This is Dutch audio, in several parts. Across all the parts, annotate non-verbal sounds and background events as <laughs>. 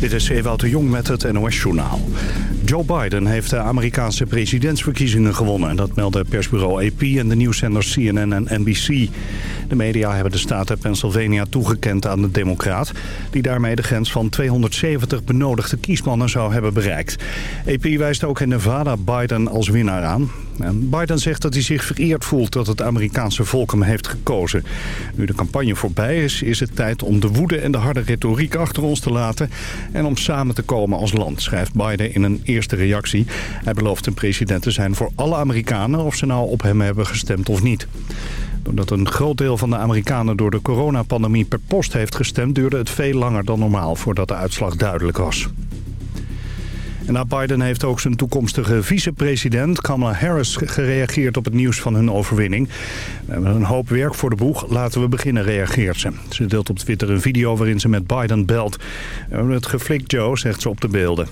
Dit is Ewout de Jong met het NOS-journaal. Joe Biden heeft de Amerikaanse presidentsverkiezingen gewonnen. Dat melden persbureau AP en de nieuwszenders CNN en NBC. De media hebben de staat Pennsylvania toegekend aan de democraat... die daarmee de grens van 270 benodigde kiesmannen zou hebben bereikt. AP wijst ook in Nevada Biden als winnaar aan. En Biden zegt dat hij zich vereerd voelt dat het Amerikaanse volk hem heeft gekozen. Nu de campagne voorbij is, is het tijd om de woede en de harde retoriek achter ons te laten... en om samen te komen als land, schrijft Biden in een eerste reactie. Hij belooft een president te zijn voor alle Amerikanen... of ze nou op hem hebben gestemd of niet. Doordat een groot deel van de Amerikanen door de coronapandemie per post heeft gestemd... duurde het veel langer dan normaal voordat de uitslag duidelijk was. Na Biden heeft ook zijn toekomstige vicepresident Kamala Harris gereageerd op het nieuws van hun overwinning. We een hoop werk voor de boeg. Laten we beginnen, reageert ze. Ze deelt op Twitter een video waarin ze met Biden belt. Het geflikt, Joe, zegt ze op de beelden.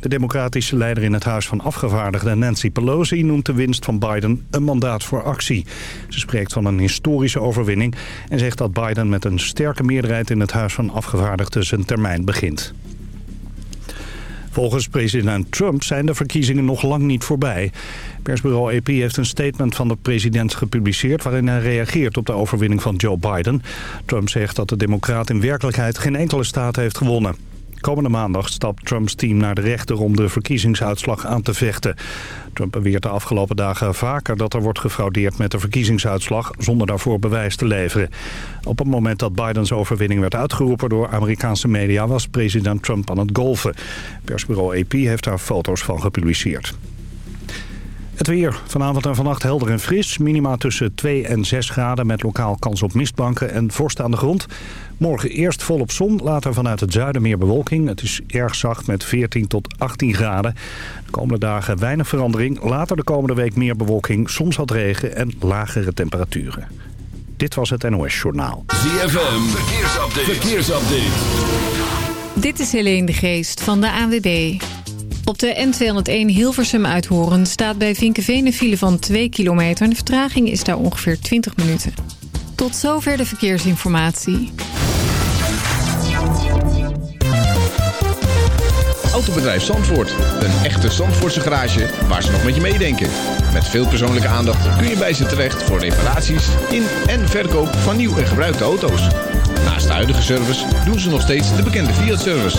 De democratische leider in het Huis van Afgevaardigden Nancy Pelosi noemt de winst van Biden een mandaat voor actie. Ze spreekt van een historische overwinning en zegt dat Biden met een sterke meerderheid in het Huis van Afgevaardigden zijn termijn begint. Volgens president Trump zijn de verkiezingen nog lang niet voorbij. Persbureau AP heeft een statement van de president gepubliceerd... waarin hij reageert op de overwinning van Joe Biden. Trump zegt dat de democraat in werkelijkheid geen enkele staat heeft gewonnen. Komende maandag stapt Trumps team naar de rechter om de verkiezingsuitslag aan te vechten. Trump beweert de afgelopen dagen vaker dat er wordt gefraudeerd met de verkiezingsuitslag zonder daarvoor bewijs te leveren. Op het moment dat Bidens overwinning werd uitgeroepen door Amerikaanse media was president Trump aan het golfen. Persbureau AP heeft daar foto's van gepubliceerd. Het weer. Vanavond en vannacht helder en fris. Minima tussen 2 en 6 graden met lokaal kans op mistbanken en vorst aan de grond. Morgen eerst volop zon, later vanuit het zuiden meer bewolking. Het is erg zacht met 14 tot 18 graden. De komende dagen weinig verandering. Later de komende week meer bewolking, soms wat regen en lagere temperaturen. Dit was het NOS Journaal. ZFM, verkeersupdate. verkeersupdate. Dit is Helene de Geest van de ANWB. Op de N201 Hilversum uithoren staat bij Vinkenveen een file van 2 kilometer. De vertraging is daar ongeveer 20 minuten. Tot zover de verkeersinformatie. Autobedrijf Zandvoort. Een echte Zandvoortse garage waar ze nog met je meedenken. Met veel persoonlijke aandacht kun je bij ze terecht voor reparaties in en verkoop van nieuw en gebruikte auto's. Naast de huidige service doen ze nog steeds de bekende Fiat-service.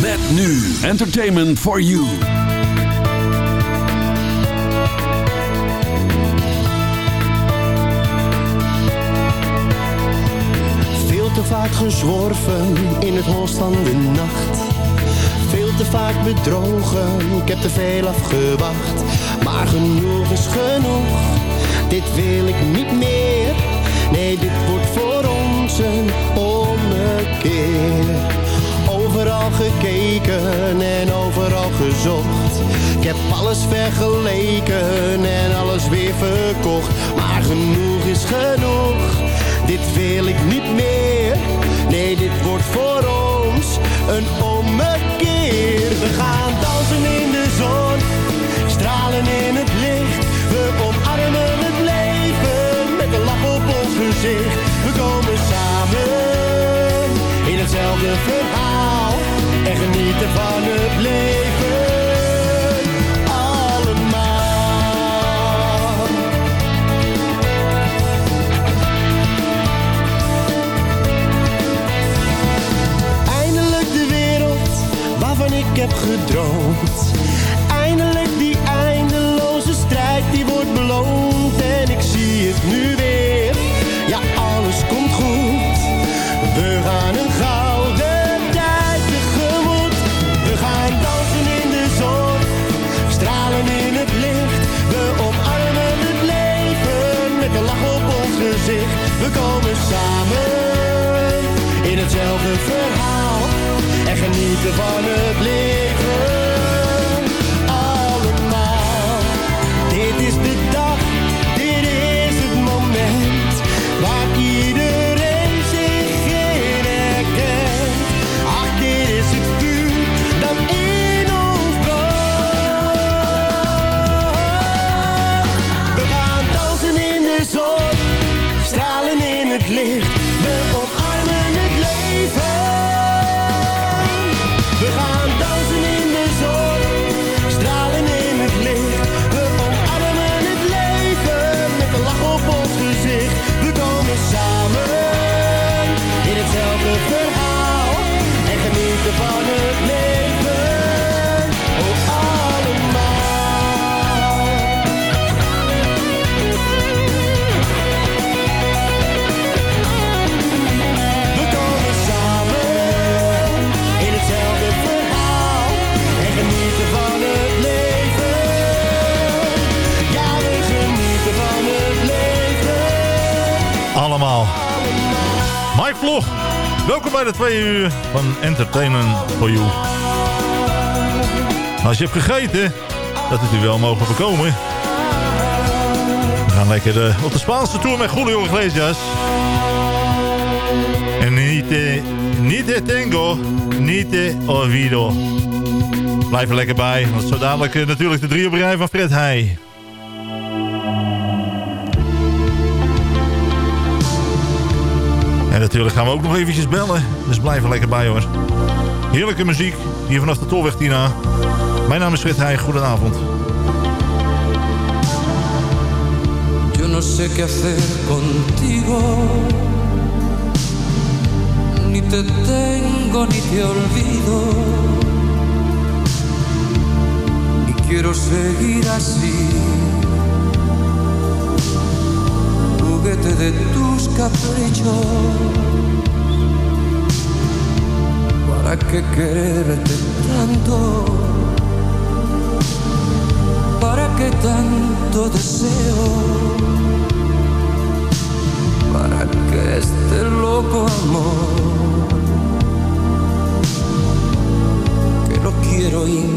Met nu Entertainment for You. Veel te vaak gezworven in het holst van de nacht. Veel te vaak bedrogen, ik heb te veel afgewacht. Maar genoeg is genoeg, dit wil ik niet meer. Nee, dit wordt voor ons een ommekeer. Overal gekeken en overal gezocht. Ik heb alles vergeleken en alles weer verkocht. Maar genoeg is genoeg, dit wil ik niet meer. Nee, dit wordt voor ons een ommekeer. We gaan dansen in de zon, stralen in het licht. We omarmen het leven met een lach op ons gezicht. We komen samen in hetzelfde verhaal genieten van het leven. Allemaal. Eindelijk de wereld waarvan ik heb gedroomd. Eindelijk die eindeloze strijd die wordt beloond. leeft nu komen samen in hetzelfde verhaal en genieten van het leven. De twee uur van Entertainment for You. Als je hebt gegeten, dat het u wel mogen bekomen. We gaan lekker eh, op de Spaanse tour met Julio Iglesias. En niet, eh, niet te tengo, niet te olvido. Blijf er lekker bij, want zo dadelijk eh, natuurlijk de drie op rij van Fred Heij. En natuurlijk gaan we ook nog eventjes bellen. Dus blijf er lekker bij hoor. Heerlijke muziek hier vanaf de Tolweg Tina. Mijn naam is Fred Heij. Goedenavond. Yo no sé qué hacer contigo. Ni te tengo ni te olvido. Y quiero seguir así. De tus caprichos. Quererte tanto? ¿Para qué tanto deseo? ¿Para qué este loco amor? Que lo quiero y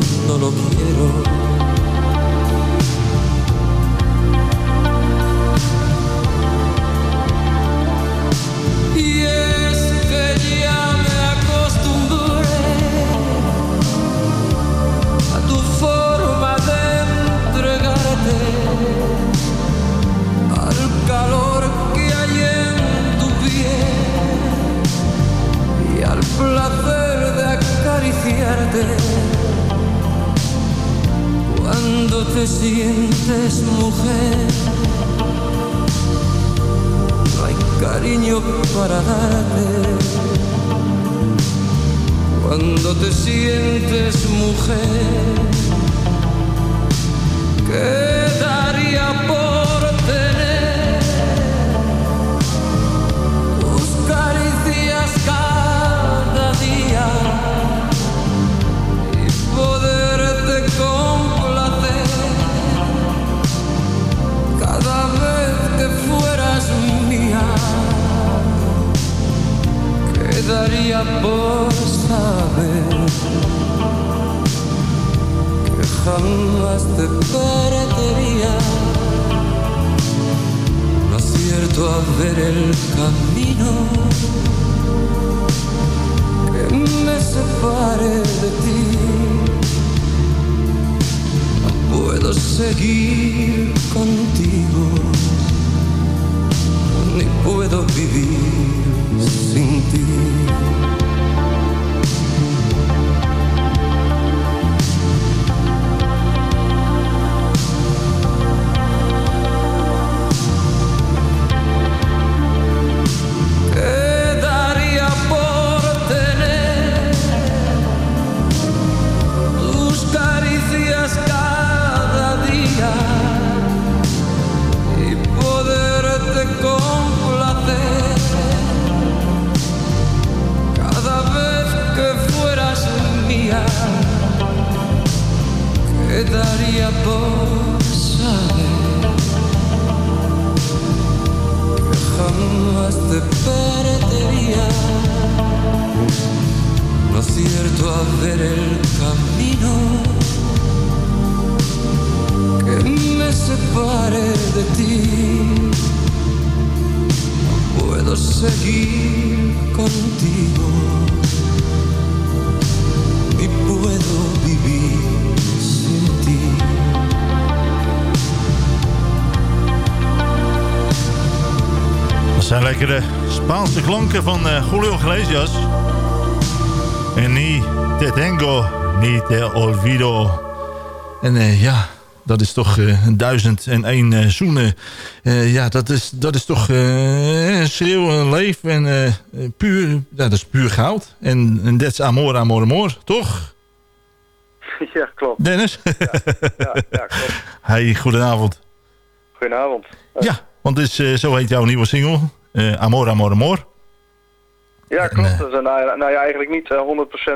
seguir Julio Iglesias. En ni te tengo, ni te olvido. En eh, ja, dat is toch een duizend en één eh, zoenen. Ja, dat is, dat is toch schreeuwen, leef en eh, eh, puur, ja, dat is puur goud. En en that's amor, amor, amor, toch? <laughs> Ja, klopt. Dennis? Ja, ja klopt. <laughs> Hey, goedenavond. Goedenavond. Ja, want dus, zo heet jouw nieuwe single. amor, amor, amor. Ja, klopt. eh, Dat is een, nou ja, eigenlijk niet eh,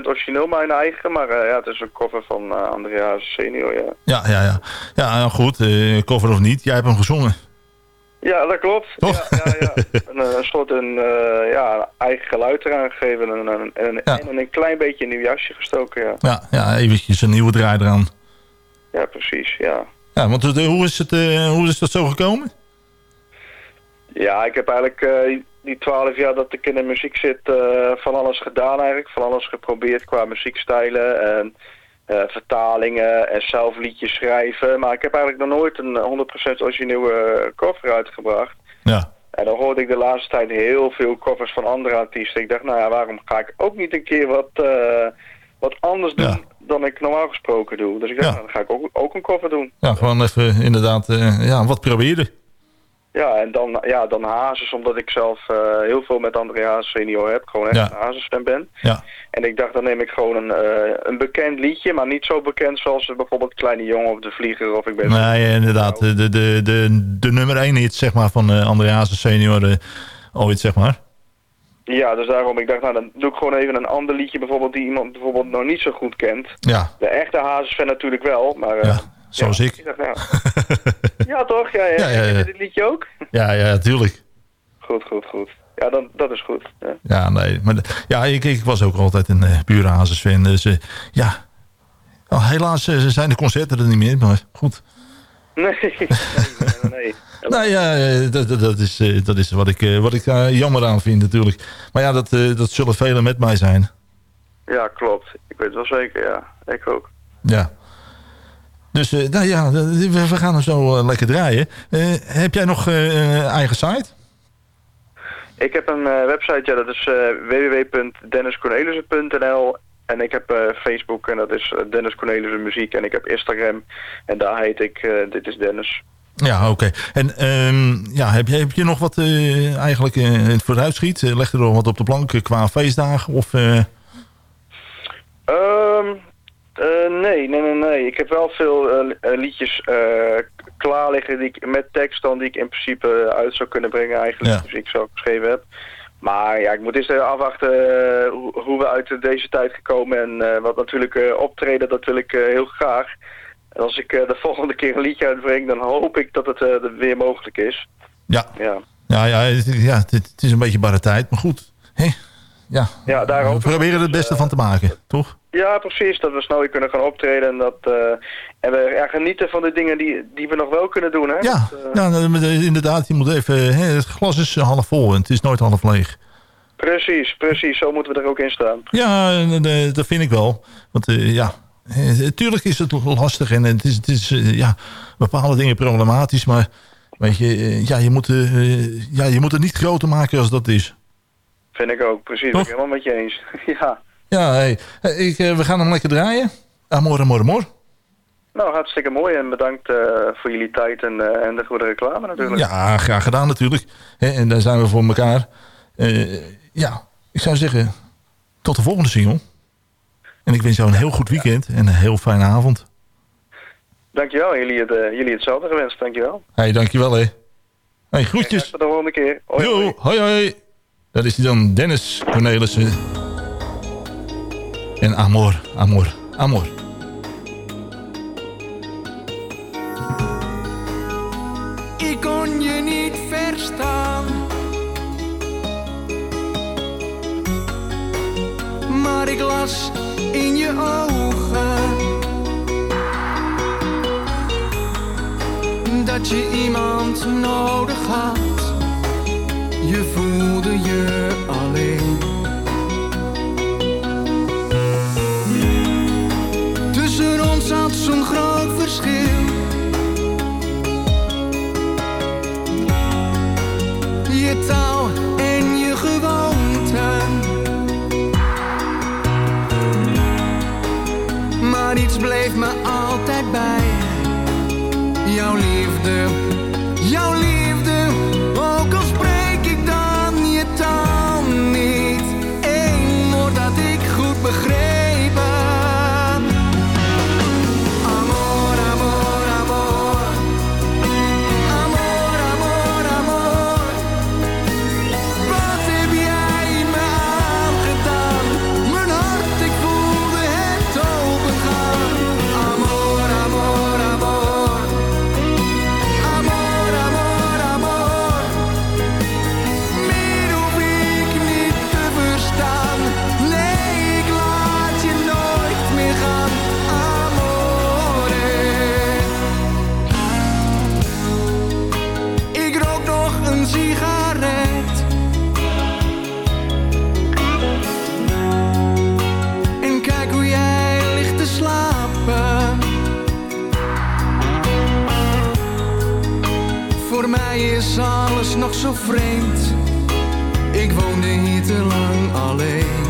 100% origineel mijn eigen, maar eh, ja, het is een cover van eh Andreas Senior, ja. Ja, ja, ja. Ja, nou goed, eh, cover of niet. Jij hebt hem gezongen. Ja, dat klopt. Toch? Ja, ja, ja. <laughs> Een, eh, een soort een, eh, ja, eigen geluid eraan gegeven en, en, en, Ja. en een klein beetje een nieuw jasje gestoken, ja. Ja, ja eventjes een nieuwe draai eraan. Ja, precies, ja. Ja, want eh, hoe, is het, eh, hoe is dat zo gekomen? Ja, ik heb eigenlijk eh, die twaalf jaar dat ik in de muziek zit eh, van alles gedaan eigenlijk. Van alles geprobeerd qua muziekstijlen en eh, vertalingen en zelf liedjes schrijven. Maar ik heb eigenlijk nog nooit een 100% originele cover uitgebracht. Ja, En dan hoorde ik de laatste tijd heel veel covers van andere artiesten. Ik dacht, nou ja, waarom ga ik ook niet een keer wat, eh, wat anders doen Ja. dan ik normaal gesproken doe. Dus ik dacht, Ja. nou, dan ga ik ook, ook een cover doen. ja gewoon even inderdaad ja, wat proberen. Ja, en dan, ja, dan Hazes, omdat ik zelf eh, heel veel met André Hazes senior heb. Gewoon echt Ja. een Hazes fan ben. Ja, En ik dacht, dan neem ik gewoon een, eh, een bekend liedje, maar niet zo bekend zoals eh, bijvoorbeeld Kleine Jongen of De Vlieger of ik ben... nee, inderdaad. De, de, de, de, de nummer 1 hit zeg maar, van uh, Andreas senior eh, ooit, zeg maar. Ja, dus daarom, ik dacht, nou dan doe ik gewoon even een ander liedje bijvoorbeeld die iemand bijvoorbeeld nog niet zo goed kent. Ja, De echte Hazes fan natuurlijk wel, maar... eh, ja zoals ja, ik. dacht, nou, <laughs> ja, toch? Ja, ja. Ja, ja, dit liedje ook? Ja, ja, tuurlijk. Goed, goed, goed. Ja, dan, dat is goed. Ja. Nee. Maar, ja, ik, ik was ook altijd een uh, pure. Dus eh, ja, Oh, helaas eh, zijn de concerten er niet meer. Maar goed. <laughs> Nee, nee, nee. Nou <laughs> ja, dat, dat, is, dat is wat ik, wat ik jammer aan vind natuurlijk. Maar ja, dat, dat zullen velen met mij zijn. Ja, klopt. Ik weet het wel zeker, ja. Ik ook. Ja. Dus uh, nou ja, we, we gaan hem zo uh, lekker draaien. Uh, heb jij nog eigen site? Ik heb een website, ja, dat is www.denniscornelissen.nl en ik heb Facebook en dat is Dennis Cornelissen Muziek en ik heb Instagram en daar heet ik Dit is Dennis. Ja, oké. Okay. En um, ja, heb, je, heb je nog wat uh, eigenlijk in het vooruitschiet? Leg er nog wat op de plank qua feestdagen? Of, um, nee, nee, nee, nee. Ik heb wel veel liedjes klaar liggen die ik, met tekst dan die ik in principe uit zou kunnen brengen eigenlijk. Ja. Dus ik zelf geschreven heb. Maar ja, ik moet eerst even afwachten hoe, hoe, we uit deze tijd gekomen en wat natuurlijk optreden, dat wil ik heel graag. En als ik uh, de <laughs> volgende keer een liedje uitbreng, dan hoop ik dat het uh, weer mogelijk is. Ja, ja, ja, ja, het, ja het, het is een beetje barre tijd, maar goed. Hey, ja, ja we proberen er het beste van te maken, toch? Ja, precies. Dat we snel weer kunnen gaan optreden en, dat, uh, en we ja, genieten van de dingen die, die we nog wel kunnen doen. Hè? Ja, dat, ja, inderdaad. Je moet even, hè, het glas is half vol en het is nooit half leeg. Precies, precies. Zo moeten we er ook in staan. Ja, dat vind ik wel. Want ja, Tuurlijk is het lastig en het is, het is ja, bepaalde dingen problematisch, maar weet je, ja, je, moet, ja, je moet het niet groter maken als dat is. Vind ik ook, precies. Ben ik helemaal met je eens. <laughs> ja. Ja, hey, ik, we gaan hem lekker draaien. Amor, amor, amor. Nou, hartstikke mooi en bedankt voor jullie tijd en, en de goede reclame natuurlijk. Ja, graag gedaan natuurlijk. He, en daar zijn we voor elkaar. ja, ik zou zeggen, tot de volgende single. En ik wens jou een heel goed weekend en een heel fijne avond. Dankjewel, jullie, het, jullie hetzelfde gewenst, dankjewel. Hey, dankjewel hé. Hey, groetjes. Tot de volgende keer. Hoi, Yo, hoi, hoi. Dat is dan Dennis Cornelissen. En Amor, Amor, Amor. Ik kon je niet verstaan. Maar ik las in je ogen. Dat je iemand nodig had. Je Ik woonde hier te lang alleen.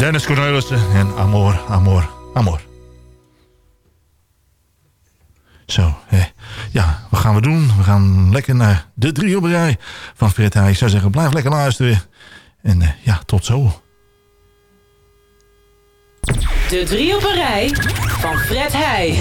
Dennis Cornelissen en Amor, Amor, Amor. Zo, hè. ja, wat gaan we doen? We gaan lekker naar de drie van rij van Ik zou zeggen, blijf lekker luisteren. En eh, ja, tot zo. De drie van Fred Heij.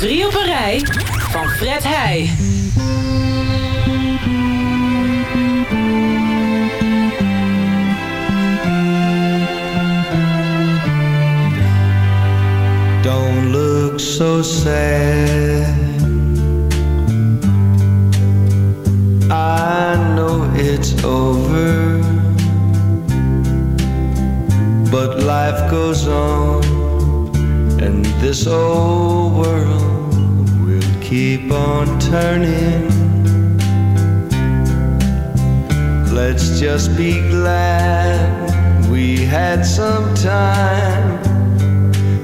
Drie op een rij van Fred Heij. Don't look so sad. I know it's over, but life goes on, and this old world keep on turning. Let's just be glad we had some time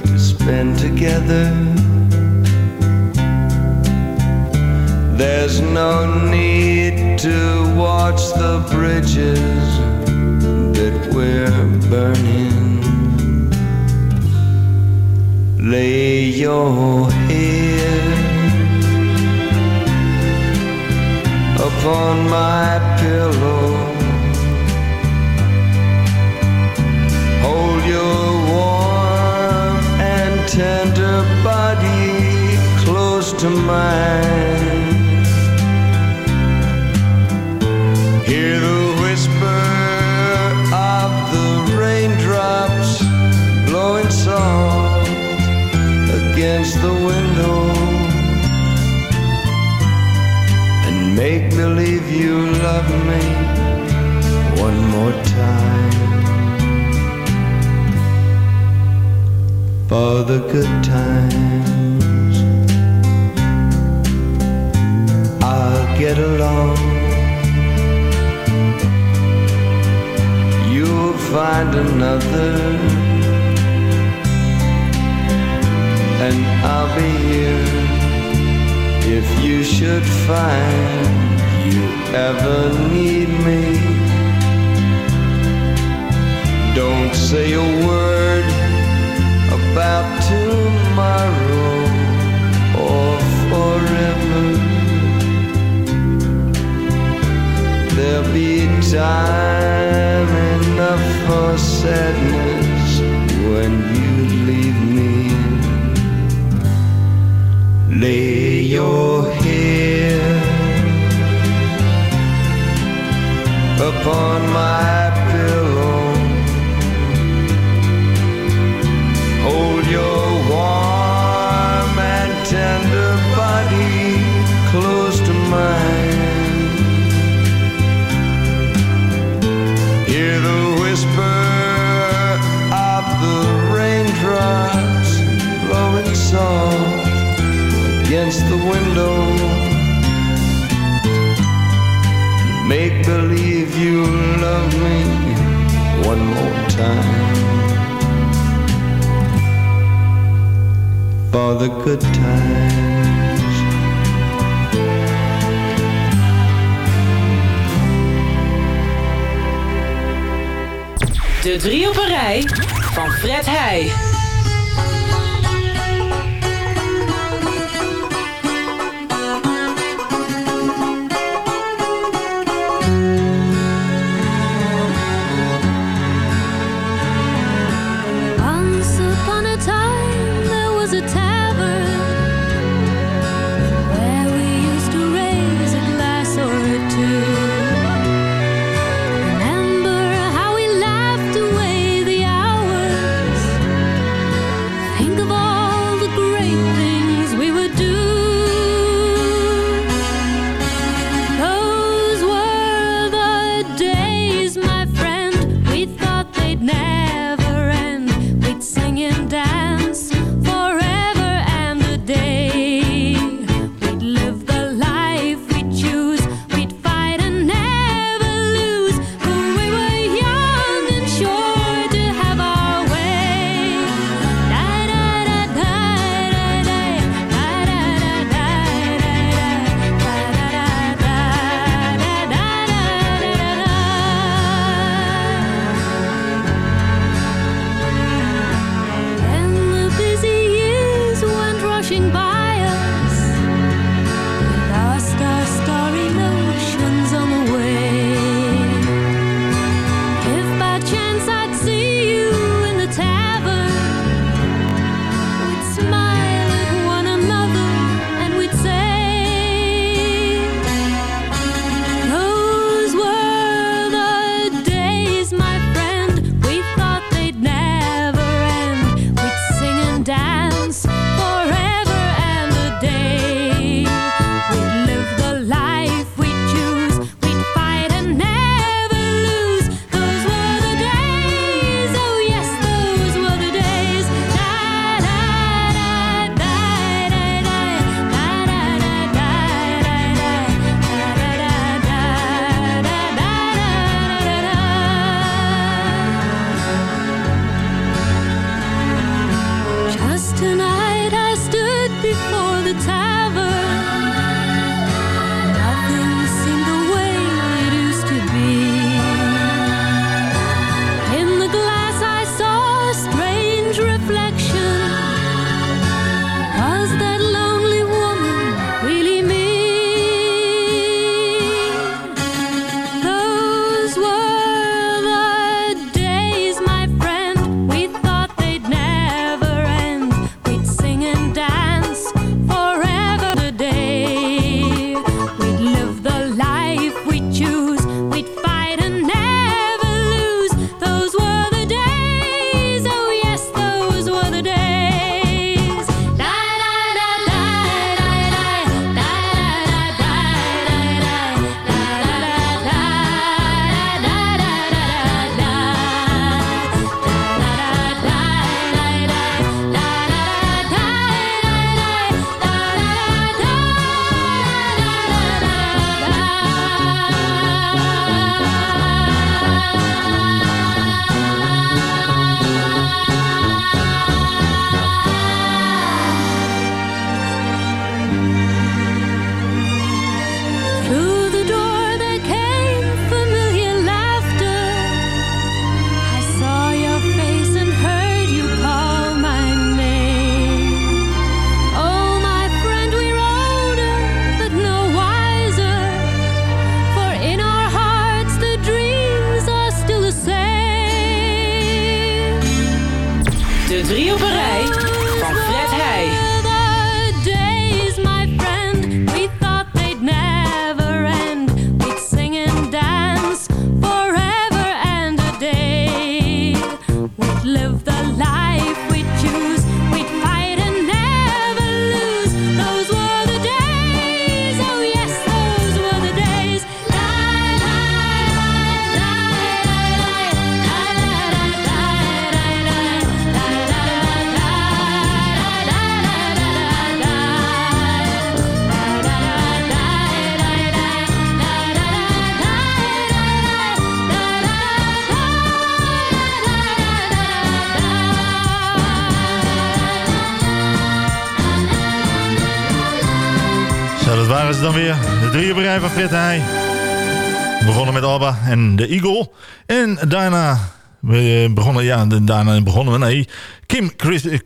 to spend together. There's no need to watch the bridges that we're burning. Lay your head upon my pillow. Hold your warm and tender body close to mine. You love me one more time. For the good times, I'll get along. You'll find another, and I'll be here if you should find ever need me. Don't say a word about tomorrow or forever. There'll be time enough for sadness when you leave me. Lay your head upon my you love me one more time. For the good times. De drie op een rij van Fred Heij. En de Eagle. En daarna we eh, begonnen, ja, daarna begonnen we, nee, Kim Chris, eh,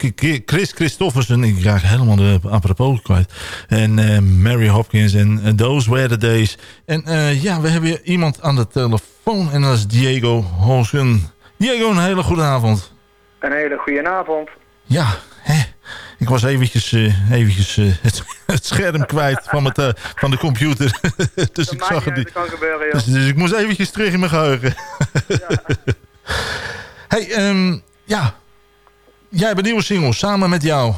Chris Christofferson, ik raak helemaal de apropos kwijt. En eh, Mary Hopkins en Those Were The Days. En ja, we hebben hier iemand aan de telefoon en dat is Diego Holsen. Diego, een hele goede avond. Een hele goede avond. Ja. Ik was eventjes, eh, eventjes eh, het, <laughs> het scherm kwijt van, het, eh, van de computer. <laughs> dus ik zag het niet. Dat kan gebeuren. Dus, dus ik moest eventjes terug in mijn geheugen. <laughs> hey, ehm, ja. Jij hebt een nieuwe single, samen met jou.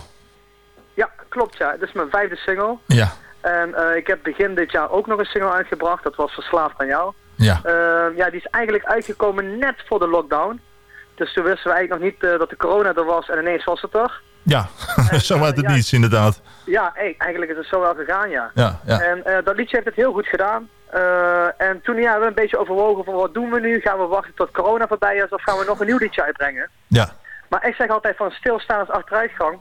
Ja, klopt ja. Dit is mijn vijfde single. Ja, En ik heb begin dit jaar ook nog een single uitgebracht. Dat was Verslaafd aan jou. ja. Eh, ja, die is eigenlijk uitgekomen net voor de lockdown. Dus toen wisten we eigenlijk nog niet dat de corona er was en ineens was het er. Ja, <laughs> zo uit het ja. niets inderdaad. Ja, hey, eigenlijk is het zo wel gegaan, ja. Ja, ja. En eh, dat liedje heeft het heel goed gedaan. Eh, en toen ja, we een beetje overwogen van wat doen we nu? Gaan we wachten tot corona voorbij is of gaan we nog een nieuw liedje uitbrengen? Ja, Maar ik zeg altijd van stilstaan is achteruitgang.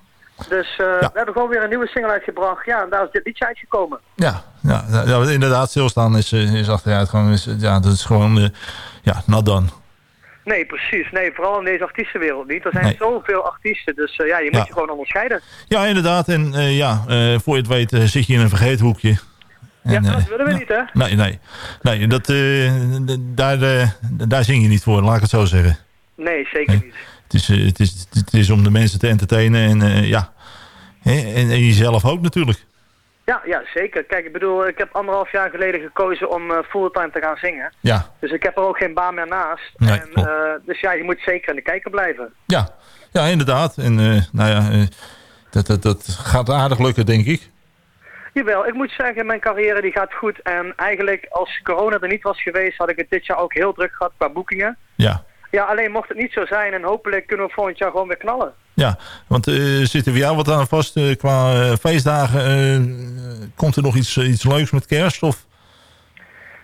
Dus eh, we hebben gewoon weer een nieuwe single uitgebracht. Ja, en daar is dit liedje uitgekomen. ja, ja, inderdaad, stilstaan is, eh, is achteruitgang. Is, ja, dat is gewoon, eh, ja, not done. Nee, precies. Nee, vooral in deze artiestenwereld niet. Er zijn Nee. zoveel artiesten, dus eh, ja, je moet Ja. je gewoon onderscheiden. Ja, inderdaad. En eh, ja, eh, voor je het weet zit je in een vergeethoekje. ja, En, dat willen we niet, hè? Nee, nee. nee dat, daar, daar zing je niet voor, laat ik het zo zeggen. Nee, zeker niet. Het is, het is, het is om de mensen te entertainen en ja. En jezelf ook natuurlijk. Ja, ja, zeker. Kijk, ik bedoel, ik heb anderhalf jaar geleden gekozen om eh, fulltime te gaan zingen. Ja, Dus ik heb er ook geen baan meer naast. Nee, en, eh, dus ja, je moet zeker in de kijker blijven. ja. ja inderdaad. En eh, nou ja, dat, dat, dat gaat aardig lukken, denk ik. Jawel, ik moet zeggen, mijn carrière die gaat goed. En eigenlijk, als corona er niet was geweest, had ik het dit jaar ook heel druk gehad qua boekingen. Ja, Ja, alleen mocht het niet zo zijn en hopelijk kunnen we volgend jaar gewoon weer knallen. ja. want eh, zit er voor jou wat aan vast eh, qua eh, feestdagen? eh, komt er nog iets, eh, iets leuks met kerst? Of?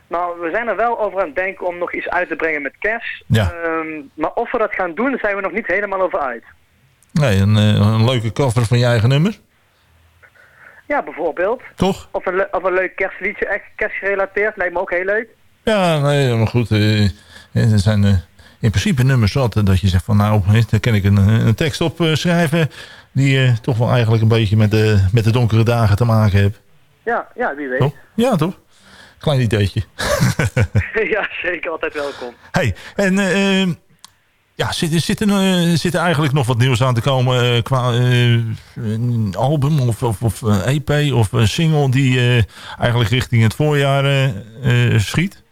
Nou, we zijn er wel over aan het denken om nog iets uit te brengen met kerst. Ja. Ehm, maar of we dat gaan doen, daar zijn we nog niet helemaal over uit. Nee, een, eh, een leuke cover van je eigen nummer. Ja, bijvoorbeeld. Toch? Of een, of een leuk kerstliedje, echt kerstgerelateerd, lijkt me ook heel leuk. Ja, nee, maar goed. eh, eh, er zijn eh, in principe nummers zat dat je zegt van nou, daar kan ik een, een tekst op schrijven die eh, toch wel eigenlijk een beetje met de, met de donkere dagen te maken heeft. Ja, ja, wie weet. Toch? Ja, toch? Klein ideetje. <laughs> ja, zeker, altijd welkom. hey, en eh, eh, ja, zit, er- zit, er, eh, zit er eigenlijk nog wat nieuws aan te komen qua een album of, of, of EP of een single die eigenlijk richting het voorjaar schiet?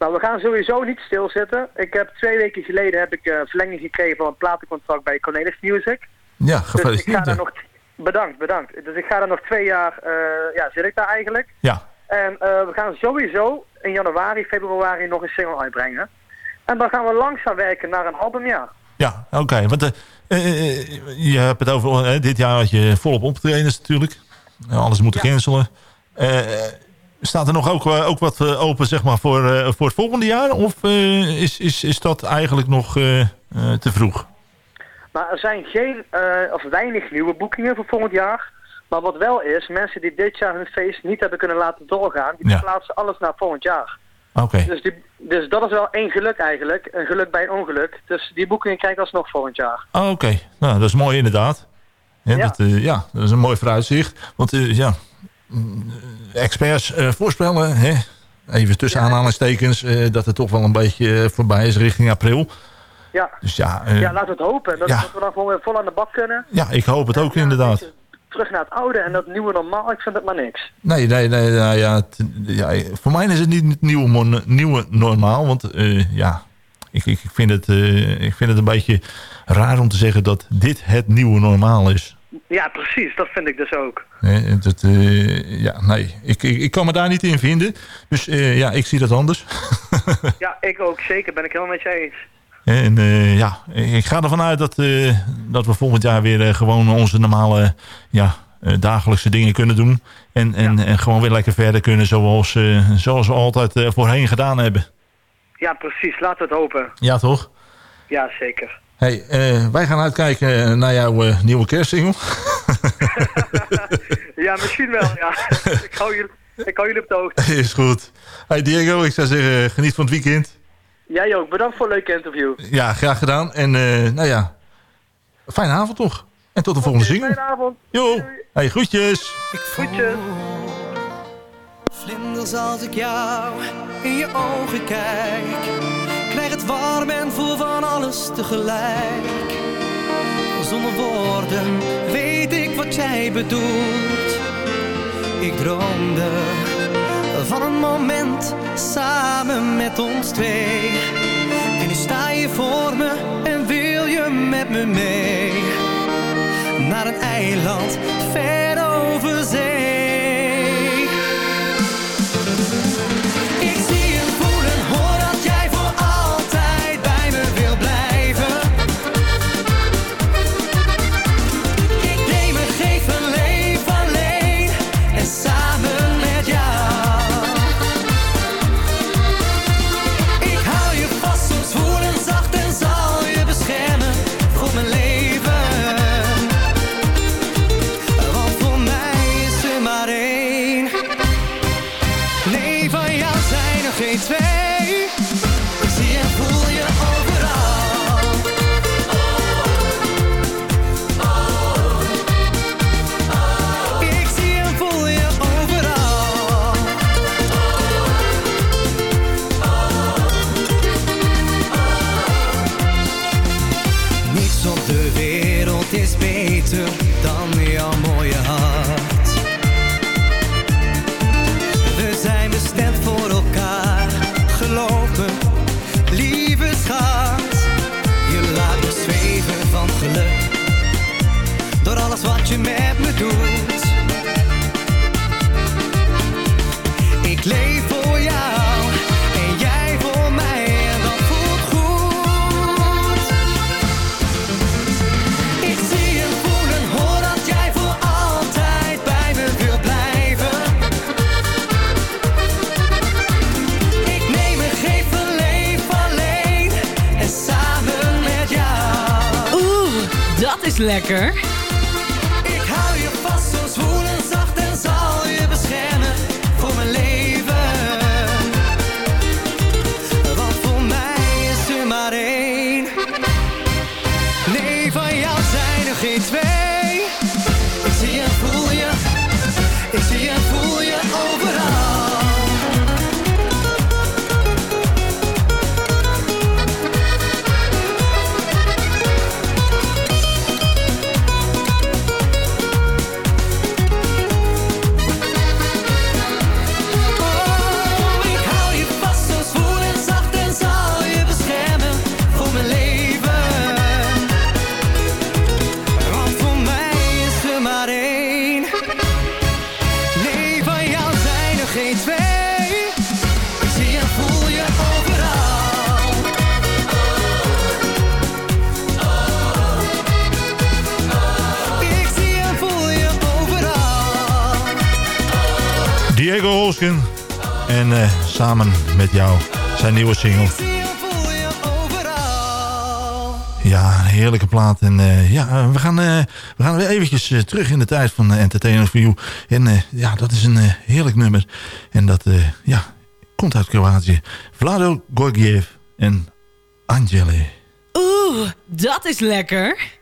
Nou, we gaan sowieso niet stilzitten. Ik heb twee weken geleden heb ik eh, verlenging gekregen van een platencontract bij Cornelis Music. Ja, Dus ik ga gefeliciteerd. daar nog... Bedankt, bedankt. Dus ik ga er nog twee jaar, eh, ja, zit ik daar eigenlijk. Ja, En eh, we gaan sowieso in januari, februari nog een single uitbrengen. En dan gaan we langzaam werken naar een album, ja. Ja, oké. Want eh, eh, je hebt het over... dit jaar had je volop optredens natuurlijk. Alles moeten cancelen. Staat er nog ook, eh, ook wat eh, open zeg maar, voor, eh, voor het volgende jaar? Of is, is, is dat eigenlijk nog te vroeg? Maar er zijn geen, of weinig nieuwe boekingen voor volgend jaar. Maar wat wel is, mensen die dit jaar hun feest niet hebben kunnen laten doorgaan, die Ja. verplaatsen alles naar volgend jaar. Oké. Dus, die, dus dat is wel één geluk eigenlijk. Een geluk bij een ongeluk. Dus die boekingen krijg ik alsnog volgend jaar. Ah, Oké, nou, dat is mooi inderdaad. Ja, Ja. Dat, ja, dat is een mooi vooruitzicht. Want ja, experts eh, voorspellen, hè, even tussen aanhalingstekens, eh, dat het toch wel een beetje eh, voorbij is richting april. Ja. Dus ja, ja, laten we het hopen. Dat, ja. dat we dan gewoon weer vol aan de bak kunnen. ja, ik hoop het ook inderdaad. Terug naar het oude en dat nieuwe normaal, ik vind het maar niks. Nee, nee, nee. nou ja, het- ja, voor mij is het niet het nieuwe, normaal. Want ja, ik, ik, vind het, ik vind het een beetje raar om te zeggen dat dit het nieuwe normaal is. Ja, precies. Dat vind ik dus ook. En dat, eh, ja, nee, ik, ik, ik kan me daar niet in vinden. Dus eh, ja, ik zie dat anders. <laughs> ja, ik ook. Zeker. Ben ik helemaal met je eens. En eh, ja, ik ga ervan uit dat, dat we volgend jaar weer gewoon onze normale ja, dagelijkse dingen kunnen doen. En, en, en gewoon weer lekker verder kunnen zoals, zoals we altijd voorheen gedaan hebben. Ja, precies. Laten we het hopen. Ja, toch? Ja, zeker. Hey, eh, wij gaan uitkijken naar jouw eh, nieuwe kerstsingle. <laughs> Ja, misschien wel, ja. <laughs> ik, hou jullie, ik hou jullie op de hoogte. Is goed. Hey Diego, ik zou zeggen, geniet van het weekend. Jij ook. Bedankt voor een leuke interview. Ja, graag gedaan. En eh, nou ja, fijne avond toch. En tot de volgende single. Fijne avond. Jo, hey, groetjes. Groetjes. Vlinders als ik jou in je ogen kijk Krijg het warm en voel van alles tegelijk. Zonder woorden weet ik wat jij bedoelt. Ik droomde van een moment samen met ons twee. En nu sta je voor me en wil je met me mee. Naar een eiland ver over zee samen met jou zijn nieuwe single. Ja, een heerlijke plaat. En eh, ja, eh, we gaan, eh, we gaan weer eventjes terug in de tijd van uh, Entertainment for You. En eh, ja, dat is een heerlijk nummer. En dat eh, ja, komt uit Kroatië. Vlado Gorgiev en Angeli. Oeh, dat is lekker.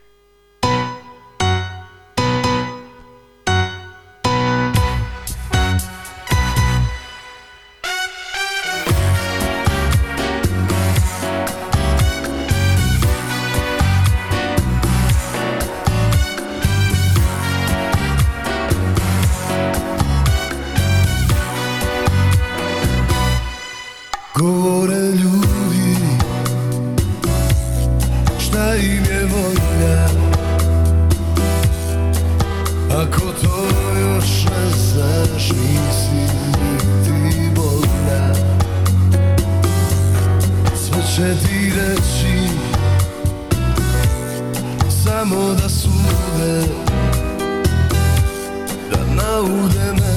Sude Da naude meni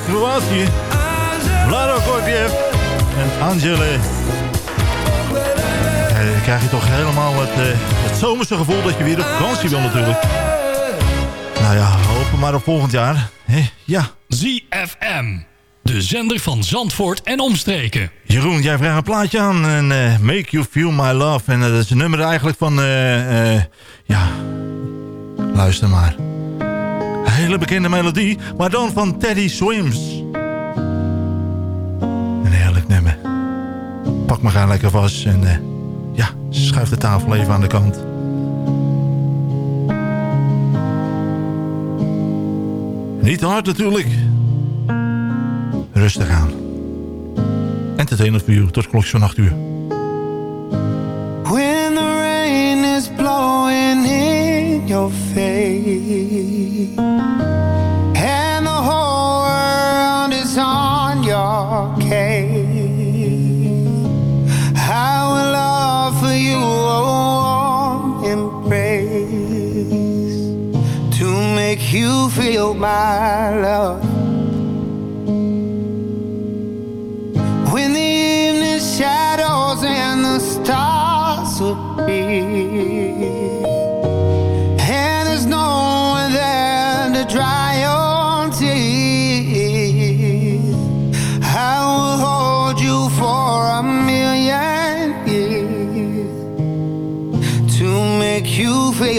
Kroatië. Vlado Gorgiev en Angele. Dan krijg je toch helemaal het, eh, het zomerse gevoel dat je weer op vakantie wil natuurlijk. Nou ja, hopen maar op volgend jaar. Ja. ZFM. De zender van Zandvoort en omstreken. Jeroen, jij vraagt een plaatje aan en eh, Make You Feel My Love. En eh, dat is een nummer eigenlijk van, eh, eh, ja, luister maar. Hele bekende melodie, maar dan van Teddy Swims. Een heerlijk nummer. Pak me gaan lekker vast en eh, ja, schuif de tafel even aan de kant. Niet te hard natuurlijk. Rustig aan. Entertainment voor u tot klokjes van 8 uur. Your face. And the whole world is on your case. I will offer you a warm embrace To make you feel my love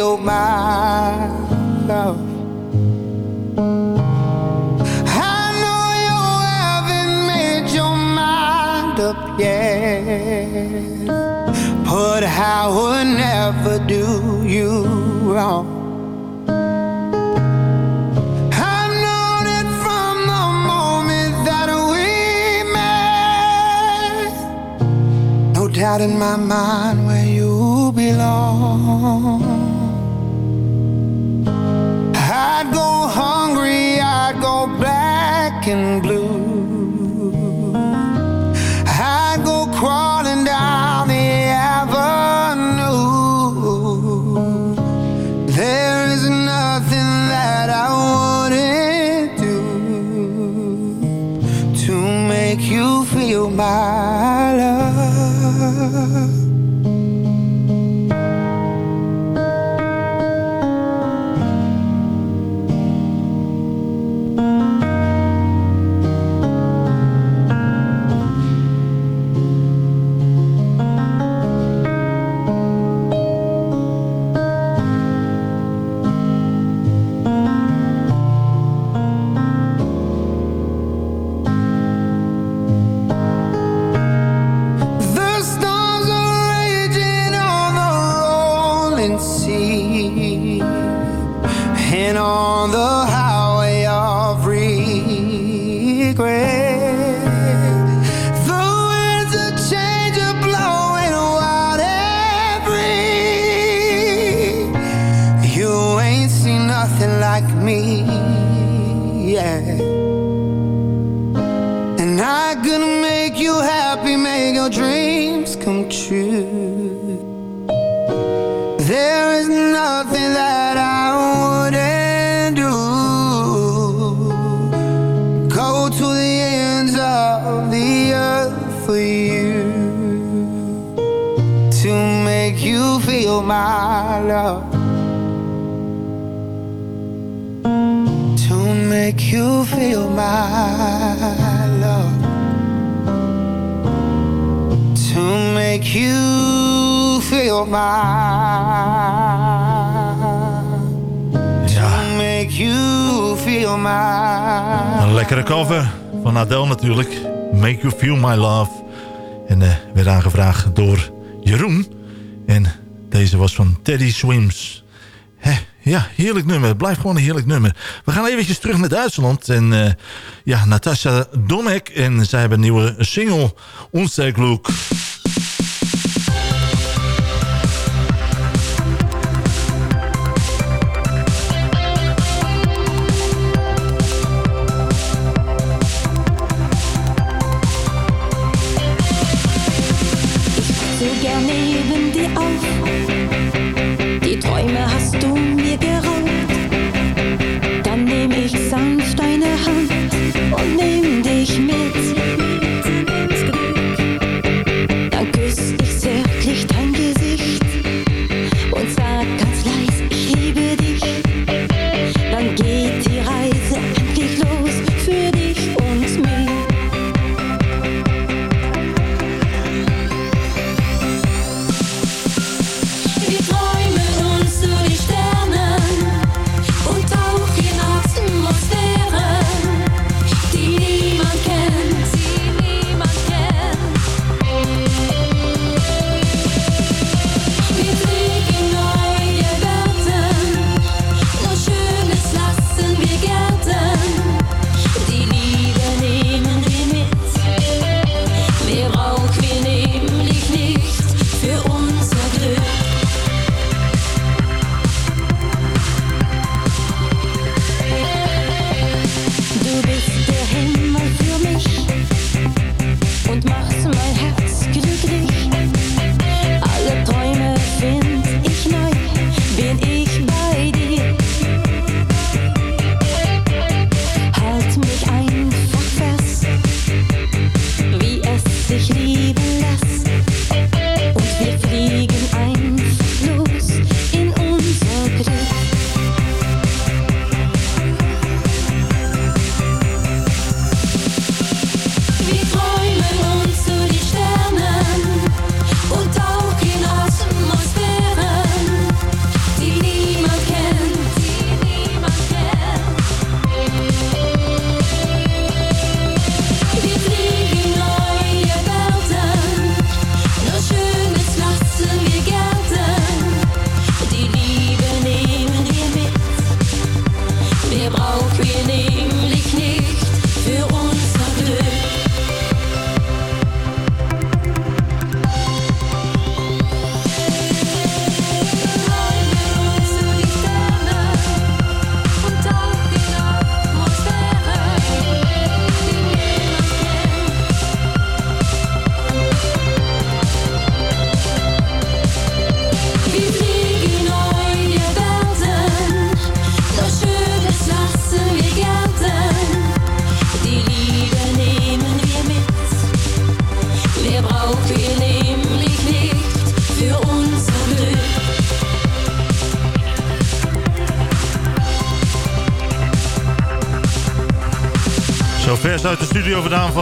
feel my love. I know you haven't made your mind up yet, but I would never do you wrong. Doubt in my mind where you belong. and blue. En uh, werd aangevraagd door Jeroen. En deze was van Teddy Swims. Hè, ja, heerlijk nummer. Blijft gewoon een heerlijk nummer. We gaan eventjes terug naar Duitsland. En eh, ja, Natasha Domek. En zij hebben een nieuwe single. Onsterk Look.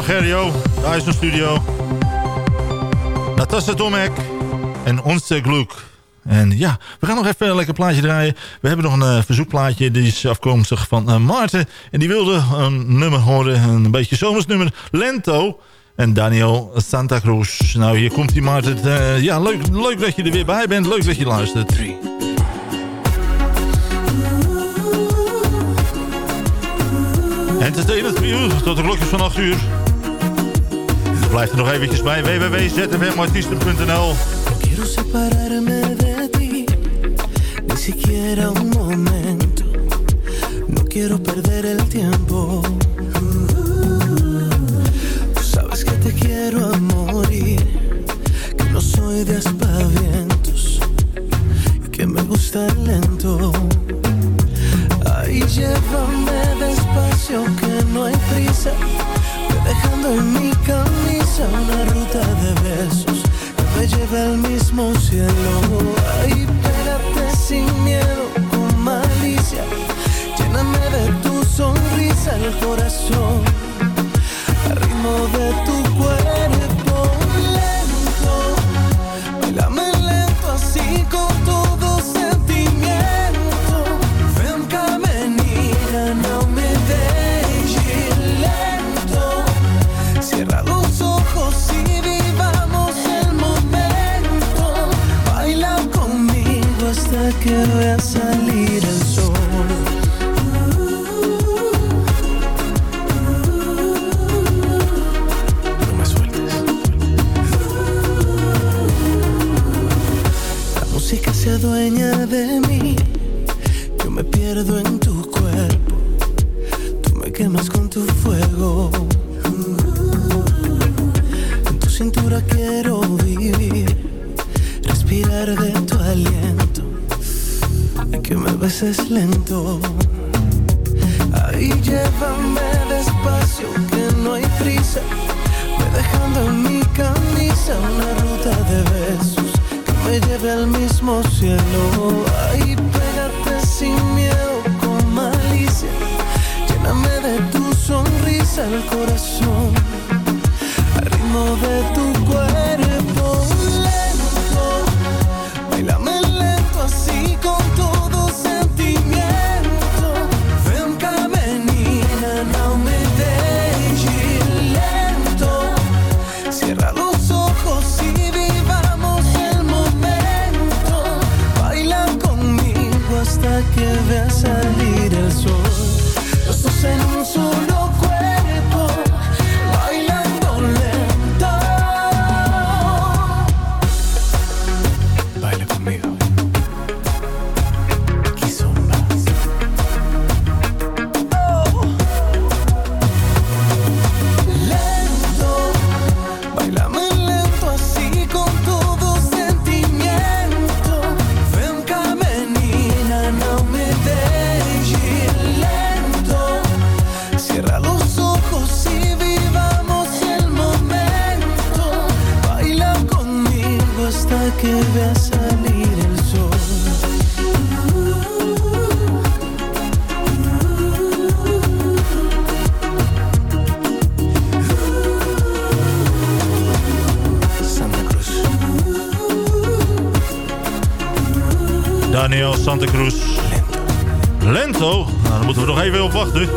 Gerrio. Daar is een studio. Natasha Tomek en Onze Gluk. En ja, we gaan nog even een lekker plaatje draaien. We hebben nog een eh, verzoekplaatje. Die is afkomstig van eh, Maarten. En die wilde een nummer horen. Een beetje zomersnummer. Lento. En Daniel Santa Cruz. Nou, hier komt die Maarten. Eh, ja, leuk, leuk dat je er weer bij bent. Leuk dat je luistert. Entertainment u tot de klokjes van 8 uur. Blijf er nog eventjes bij www.zfmartiesten.nl Quiero separarme de ti, ni siquiera un momento. No quiero perder el tiempo. Tú sabes que te quiero a morir, que no soy de aspavientos que me gusta el lento. Ay, llévame despacio, que no hay prisa. Dejando en mi una ruta de besos que me lleve al mismo cielo. Ay, pégate sin miedo, con malicia. Lléname de tu sonrisa el corazón. Al ritmo de tu cuerpo hasta que Ahí llévame despacio, que no hay prisa. Ve dejando en mi camisa una ruta de besos que me lleve al mismo cielo. Ahí pégate sin miedo, con malicia. Lléname de tu sonrisa el corazón. Al ritmo de tu cuerpo Santa Cruz. Lento. Nou, daar moeten we nog even op wachten.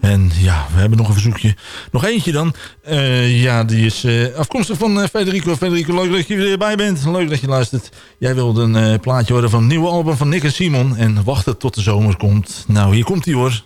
En ja, we hebben nog een verzoekje. Nog eentje dan. Eh, ja, die is eh, afkomstig van eh, Federico. Federico, leuk dat je er weer bij bent. Leuk dat je luistert. Jij wilde een plaatje horen van het nieuwe album van Nick en Simon. En wachten tot de zomer komt. Nou, hier komt hij hoor.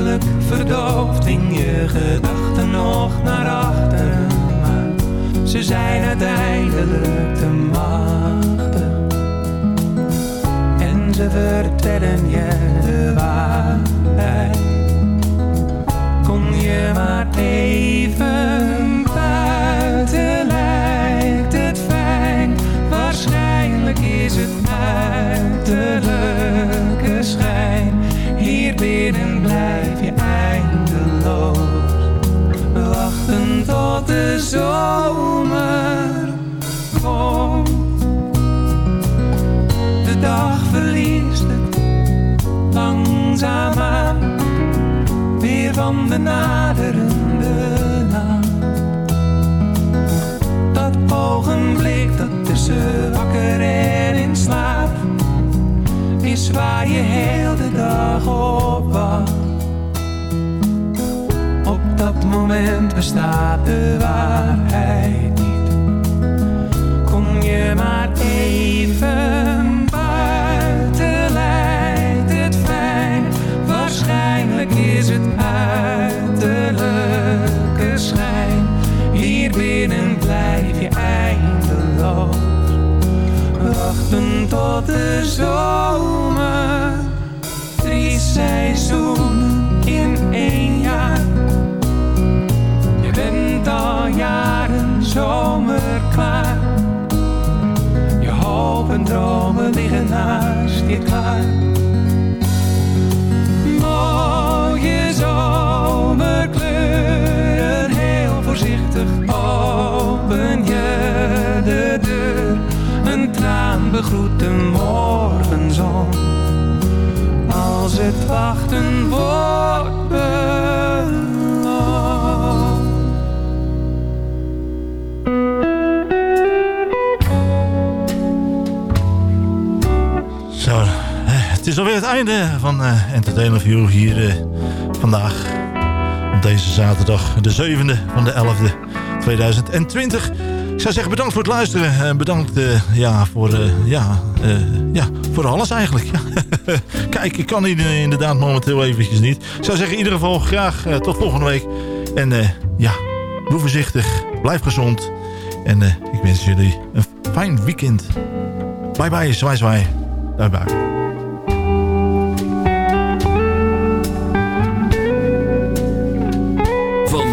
Eindelijk verdooft in je gedachten nog naar achteren. Maar ze zijn uiteindelijk te machtig. En ze vertellen je de waarheid. Kom je maar even. Zomer komt. De dag verliest het langzaamaan weer van de naderende nacht. Dat ogenblik dat tussen wakker en in slaap is waar je heel de dag op wacht. Dat moment bestaat de waarheid eh Entertainment View hier eh, vandaag. Op deze zaterdag, de 7e van de 11e 2020. Ik zou zeggen bedankt voor het luisteren. En bedankt eh, ja, voor, eh, ja, eh, ja, voor alles eigenlijk. <laughs> Kijk, ik kan hier eh, inderdaad momenteel eventjes niet. Ik zou zeggen in ieder geval graag eh, tot volgende week. En eh, ja, doe voorzichtig. Blijf gezond. En eh, ik wens jullie een fijn weekend. Bye bye, zwaai zwaai. Bye bye.